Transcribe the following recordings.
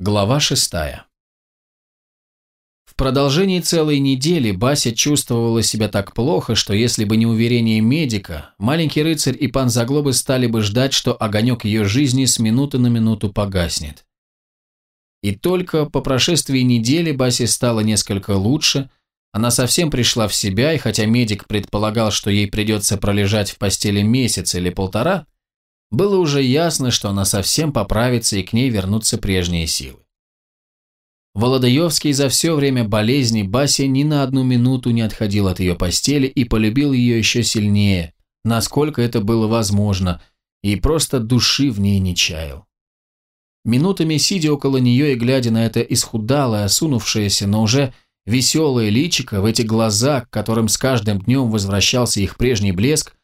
Глава шестая. В продолжении целой недели Бася чувствовала себя так плохо, что если бы не уверение медика, маленький рыцарь и пан Заглобы стали бы ждать, что огонек ее жизни с минуты на минуту погаснет. И только по прошествии недели Басе стало несколько лучше, она совсем пришла в себя, и хотя медик предполагал, что ей придется пролежать в постели месяц или полтора, было уже ясно, что она совсем поправится и к ней вернутся прежние силы. Володаевский за все время болезни Баси ни на одну минуту не отходил от ее постели и полюбил ее еще сильнее, насколько это было возможно, и просто души в ней не чаял. Минутами сидя около нее и глядя на это исхудалое, осунувшееся, но уже веселое личико, в эти глаза, к которым с каждым днем возвращался их прежний блеск,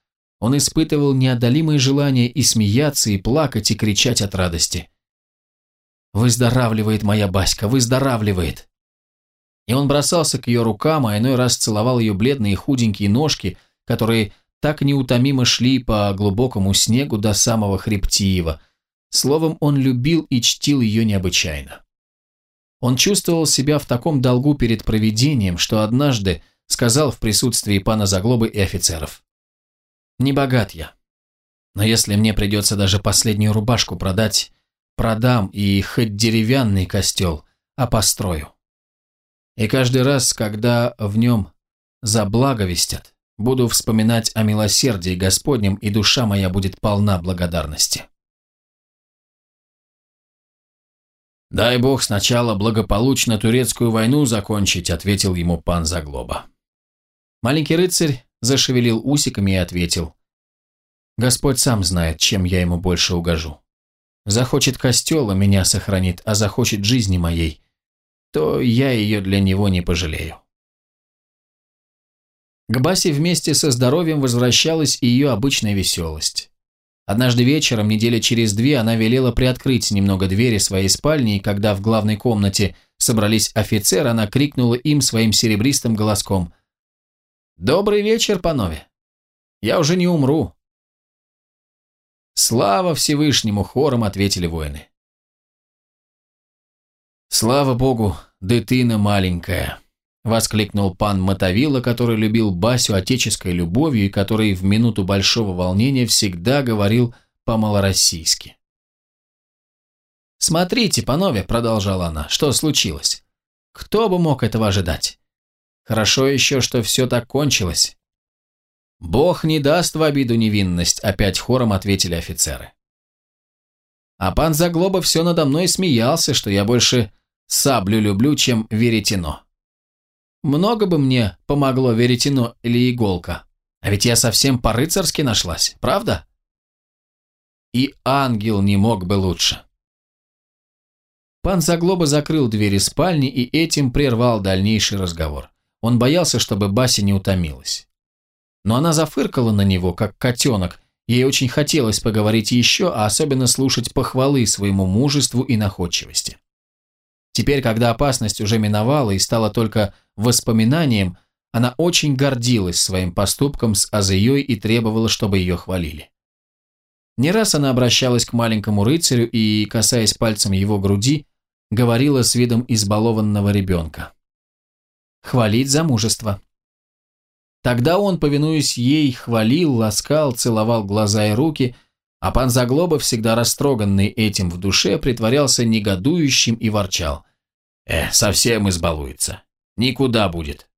он испытывал неодолимое желание и смеяться, и плакать, и кричать от радости. «Выздоравливает моя Баська, выздоравливает!» И он бросался к ее рукам, а иной раз целовал ее бледные худенькие ножки, которые так неутомимо шли по глубокому снегу до самого Хребтиева. Словом, он любил и чтил ее необычайно. Он чувствовал себя в таком долгу перед провидением, что однажды сказал в присутствии пана Заглобы и офицеров. Не богат я. Но если мне придется даже последнюю рубашку продать, продам и хоть деревянный костел, а построю. И каждый раз, когда в нем заблаговестят, буду вспоминать о милосердии Господнем, и душа моя будет полна благодарности. «Дай Бог сначала благополучно турецкую войну закончить», ответил ему пан Заглоба. Маленький рыцарь зашевелил усиками и ответил. «Господь сам знает, чем я ему больше угожу. Захочет костела, меня сохранит, а захочет жизни моей, то я ее для него не пожалею». К Басе вместе со здоровьем возвращалась и ее обычная веселость. Однажды вечером, недели через две, она велела приоткрыть немного двери своей спальни, и когда в главной комнате собрались офицеры, она крикнула им своим серебристым голоском – «Добрый вечер, панове! Я уже не умру!» «Слава Всевышнему!» — хором ответили воины. «Слава Богу, дытына маленькая!» — воскликнул пан Мотовила, который любил Басю отеческой любовью и который в минуту большого волнения всегда говорил по-малороссийски. «Смотрите, панове!» — продолжала она. «Что случилось? Кто бы мог этого ожидать? Хорошо еще, что все так кончилось. «Бог не даст в обиду невинность», — опять хором ответили офицеры. А пан Заглоба все надо мной смеялся, что я больше саблю люблю, чем веретено. Много бы мне помогло веретено или иголка, а ведь я совсем по-рыцарски нашлась, правда? И ангел не мог бы лучше. Пан Заглоба закрыл двери спальни и этим прервал дальнейший разговор. Он боялся, чтобы Бася не утомилась. Но она зафыркала на него, как котенок. Ей очень хотелось поговорить еще, а особенно слушать похвалы своему мужеству и находчивости. Теперь, когда опасность уже миновала и стала только воспоминанием, она очень гордилась своим поступком с Азеей и требовала, чтобы ее хвалили. Не раз она обращалась к маленькому рыцарю и, касаясь пальцем его груди, говорила с видом избалованного ребенка хвалить за мужество. Тогда он, повинуясь ей, хвалил, ласкал, целовал глаза и руки, а пан Заглоба, всегда растроганный этим в душе, притворялся негодующим и ворчал. «Э, совсем избалуется. Никуда будет».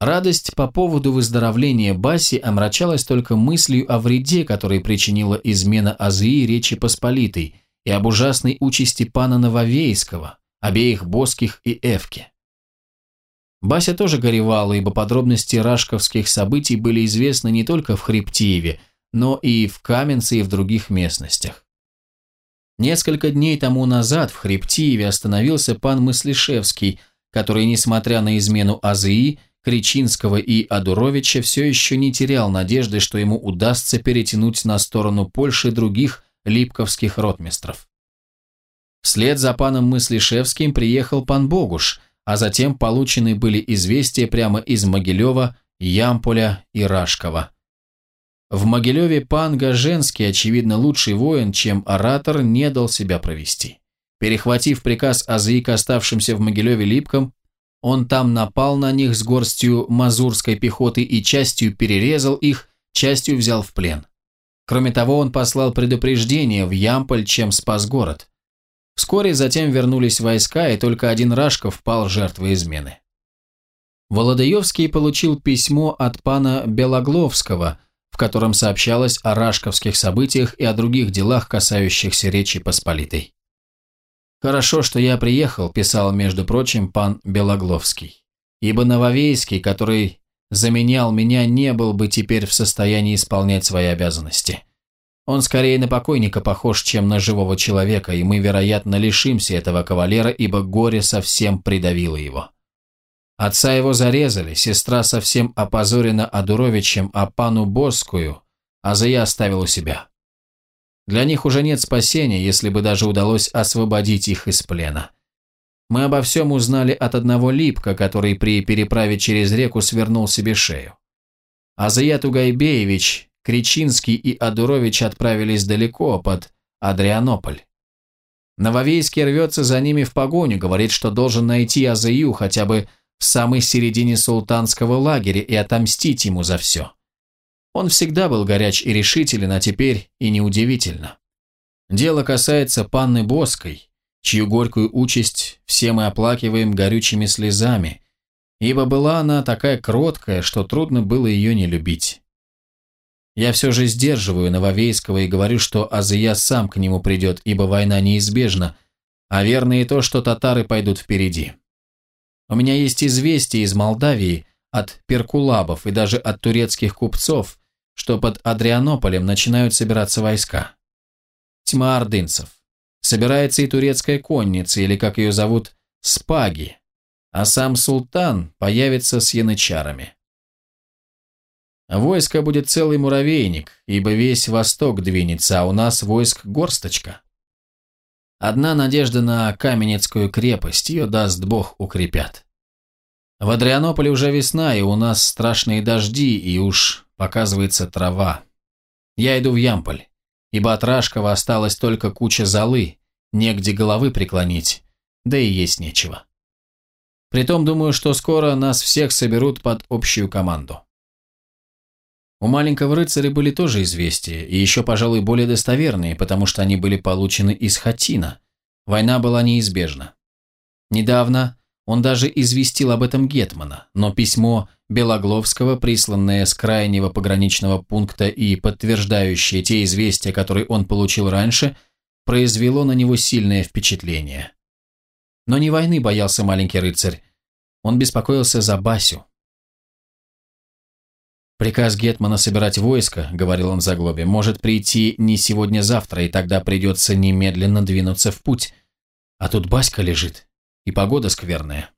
Радость по поводу выздоровления Баси омрачалась только мыслью о вреде, который причинила измена Азии Речи Посполитой, и об ужасной участи пана Нововейского, обеих Боских и Эвки. Бася тоже горевала, ибо подробности рашковских событий были известны не только в Хребтиеве, но и в Каменце и в других местностях. Несколько дней тому назад в Хребтиеве остановился пан Мыслишевский, который, несмотря на измену Азии, Кричинского и Адуровича, все еще не терял надежды, что ему удастся перетянуть на сторону Польши других липковских ротмистров. Вслед за паном Мыслишевским приехал пан Богуш – а затем получены были известия прямо из Могилева, Ямполя и Рашкова. В Могилеве пан Гаженский, очевидно лучший воин, чем оратор, не дал себя провести. Перехватив приказ Азии к оставшимся в Могилеве липкам, он там напал на них с горстью мазурской пехоты и частью перерезал их, частью взял в плен. Кроме того, он послал предупреждение в Ямполь, чем спас город. Вскоре затем вернулись войска, и только один Рашков пал жертвой измены. Володаевский получил письмо от пана Белогловского, в котором сообщалось о рашковских событиях и о других делах, касающихся Речи Посполитой. «Хорошо, что я приехал», – писал, между прочим, пан Белогловский, «ибо Нововейский, который заменял меня, не был бы теперь в состоянии исполнять свои обязанности. Он скорее на покойника похож, чем на живого человека, и мы, вероятно, лишимся этого кавалера, ибо горе совсем придавило его». Отца его зарезали, сестра совсем опозорена Адуровичем, а пану Боскую Азая оставил у себя. Для них уже нет спасения, если бы даже удалось освободить их из плена. Мы обо всем узнали от одного липка, который при переправе через реку свернул себе шею. Азая Тугайбеевич, Кричинский и Адурович отправились далеко, под Адрианополь. Нововейский рвется за ними в погоню, говорит, что должен найти Азаю хотя бы в самой середине султанского лагеря и отомстить ему за все. Он всегда был горяч и решителен, а теперь и неудивительно. Дело касается панны Боской, чью горькую участь все мы оплакиваем горючими слезами, ибо была она такая кроткая, что трудно было ее не любить. Я все же сдерживаю Нововейского и говорю, что Азия сам к нему придет, ибо война неизбежна, а верно и то, что татары пойдут впереди. У меня есть известие из Молдавии от перкулабов и даже от турецких купцов, что под Адрианополем начинают собираться войска. Тьма ордынцев. Собирается и турецкая конница, или как ее зовут, спаги, а сам султан появится с янычарами. Войско будет целый муравейник, ибо весь восток двинется, а у нас войск горсточка. Одна надежда на Каменецкую крепость, ее даст Бог укрепят. В Адрианополе уже весна, и у нас страшные дожди, и уж показывается трава. Я иду в Ямполь, ибо от Рашкова осталась только куча золы, негде головы преклонить, да и есть нечего. Притом думаю, что скоро нас всех соберут под общую команду. У маленького рыцаря были тоже известия, и еще, пожалуй, более достоверные, потому что они были получены из Хатина. Война была неизбежна. Недавно он даже известил об этом Гетмана, но письмо Белогловского, присланное с крайнего пограничного пункта и подтверждающее те известия, которые он получил раньше, произвело на него сильное впечатление. Но не войны боялся маленький рыцарь, он беспокоился за Басю. «Приказ Гетмана собирать войско», — говорил он заглобе, — «может прийти не сегодня-завтра, и тогда придется немедленно двинуться в путь. А тут Баська лежит, и погода скверная».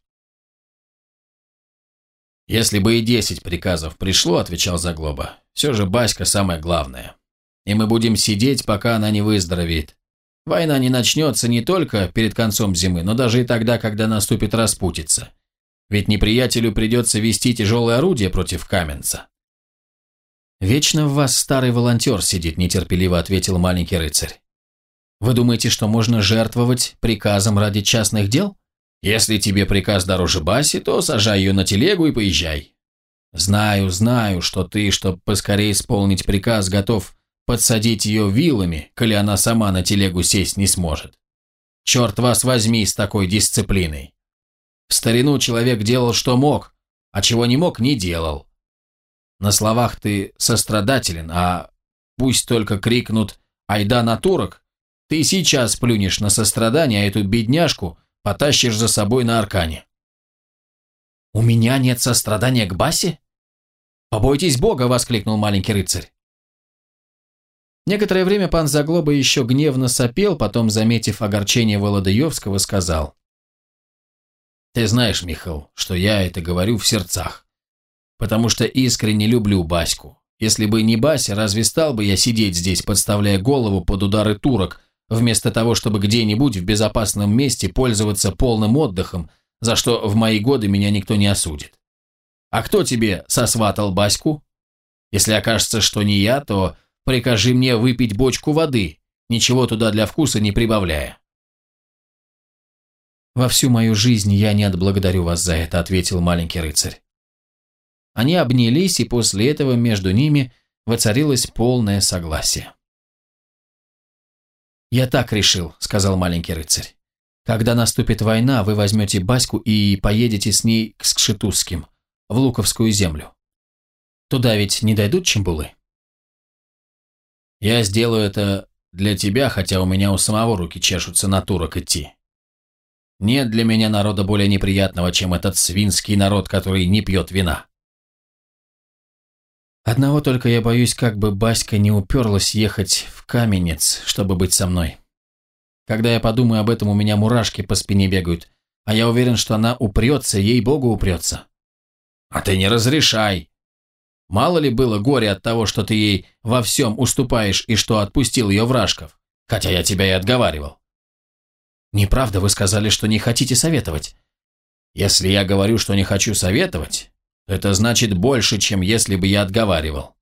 «Если бы и десять приказов пришло», — отвечал Заглоба, — «все же Баська самое главное. И мы будем сидеть, пока она не выздоровеет. Война не начнется не только перед концом зимы, но даже и тогда, когда наступит распутица. Ведь неприятелю придется вести тяжелое орудие против Каменца». «Вечно в вас старый волонтер сидит», – нетерпеливо ответил маленький рыцарь. «Вы думаете, что можно жертвовать приказом ради частных дел? Если тебе приказ дороже Баси, то сажай ее на телегу и поезжай. Знаю, знаю, что ты, чтобы поскорее исполнить приказ, готов подсадить ее вилами, коли она сама на телегу сесть не сможет. Черт вас возьми с такой дисциплиной. В старину человек делал, что мог, а чего не мог, не делал. На словах ты сострадателен, а пусть только крикнут «Айда на турок!» Ты сейчас плюнешь на сострадание, а эту бедняжку потащишь за собой на аркане. «У меня нет сострадания к Басе?» «Побойтесь Бога!» – воскликнул маленький рыцарь. Некоторое время пан Заглоба еще гневно сопел, потом, заметив огорчение Володаевского, сказал. «Ты знаешь, Михал, что я это говорю в сердцах потому что искренне люблю Баську. Если бы не Бася, разве стал бы я сидеть здесь, подставляя голову под удары турок, вместо того, чтобы где-нибудь в безопасном месте пользоваться полным отдыхом, за что в мои годы меня никто не осудит? А кто тебе сосватал Баську? Если окажется, что не я, то прикажи мне выпить бочку воды, ничего туда для вкуса не прибавляя. «Во всю мою жизнь я не отблагодарю вас за это», — ответил маленький рыцарь. Они обнялись, и после этого между ними воцарилось полное согласие. «Я так решил», — сказал маленький рыцарь. «Когда наступит война, вы возьмете Баську и поедете с ней к Скшетузским, в Луковскую землю. Туда ведь не дойдут чембулы?» «Я сделаю это для тебя, хотя у меня у самого руки чешутся на турок идти. Нет для меня народа более неприятного, чем этот свинский народ, который не пьет вина. Одного только я боюсь, как бы Баська не уперлась ехать в каменец, чтобы быть со мной. Когда я подумаю об этом, у меня мурашки по спине бегают, а я уверен, что она упрется, ей-богу упрется. А ты не разрешай. Мало ли было горе от того, что ты ей во всем уступаешь и что отпустил ее вражков, хотя я тебя и отговаривал. Неправда, вы сказали, что не хотите советовать. Если я говорю, что не хочу советовать, это значит больше, чем если бы я отговаривал.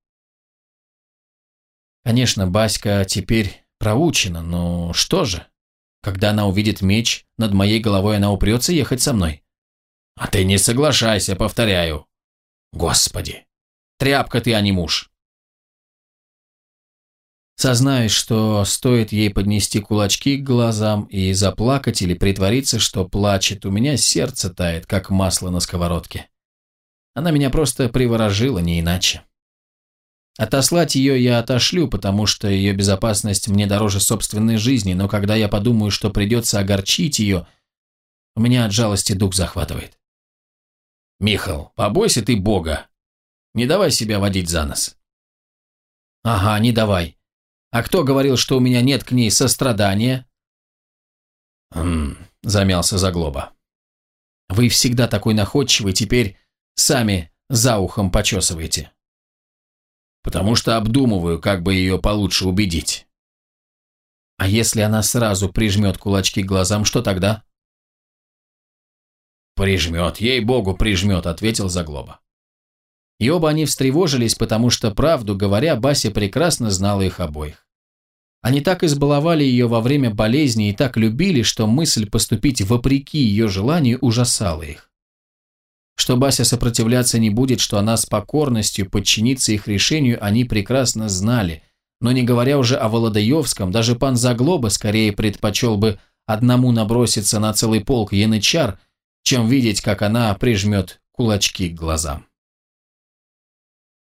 Конечно, Баська теперь проучена, но что же? Когда она увидит меч, над моей головой она упрется ехать со мной. А ты не соглашайся, повторяю. Господи, тряпка ты, а не муж. Сознаюсь, что стоит ей поднести кулачки к глазам и заплакать или притвориться, что плачет, у меня сердце тает, как масло на сковородке. Она меня просто приворожила, не иначе. Отослать ее я отошлю, потому что ее безопасность мне дороже собственной жизни, но когда я подумаю, что придется огорчить ее, у меня от жалости дух захватывает. Михал, побойся ты Бога. Не давай себя водить за нос. Ага, не давай. А кто говорил, что у меня нет к ней сострадания? Хм, замялся Заглоба. Вы всегда такой находчивый, теперь Сами за ухом почесываете. Потому что обдумываю, как бы ее получше убедить. А если она сразу прижмет кулачки к глазам, что тогда? Прижмет, ей-богу, прижмет, ответил Заглоба. И оба они встревожились, потому что, правду говоря, Бася прекрасно знала их обоих. Они так избаловали ее во время болезни и так любили, что мысль поступить вопреки ее желанию ужасала их. Что Бася сопротивляться не будет, что она с покорностью подчинится их решению, они прекрасно знали. Но не говоря уже о Володаевском, даже пан Заглоба скорее предпочел бы одному наброситься на целый полк янычар, чем видеть, как она прижмет кулачки к глазам.